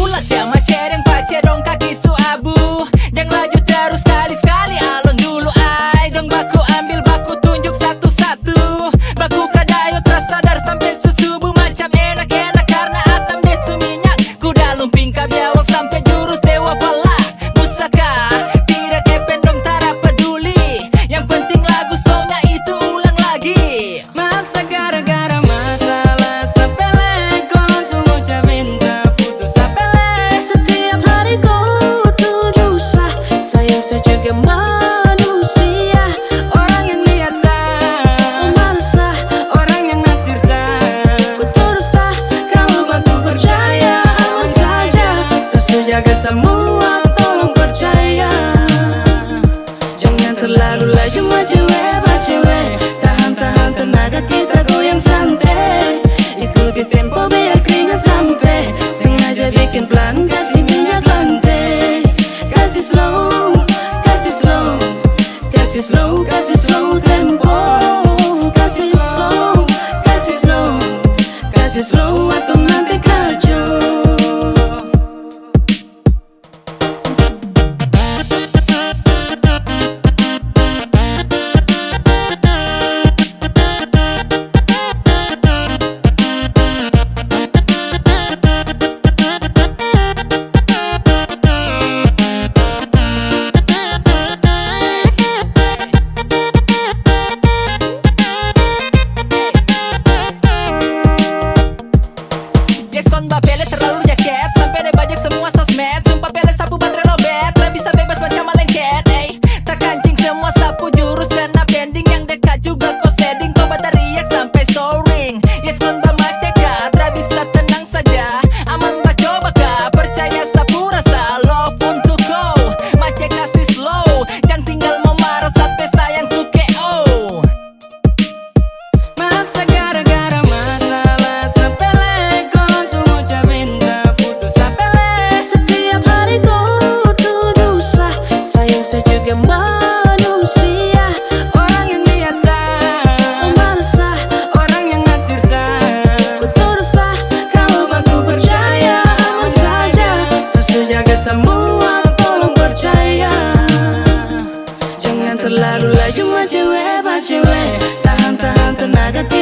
除了讲话。jaga semua tolong percaya. Jangan terlalu laju maju eva cewe Tahan-tahan tenaga kita goyang santai. Ikuti tempo biar keringat sampai. Sengaja bikin pelan kasih minyak lantai. Kasih slow, kasih slow. Kasih slow, kasih slow tempo. Kasih slow, kasih slow Kasih slow. Saya juga manusia. Orang yang biasa sah, orang yang gak sirsa Ku terusah kalau aku percaya saja. Susunya semua tolong percaya. Jangan terlalu laju cewek cewek Tahan-tahan tenaga tiba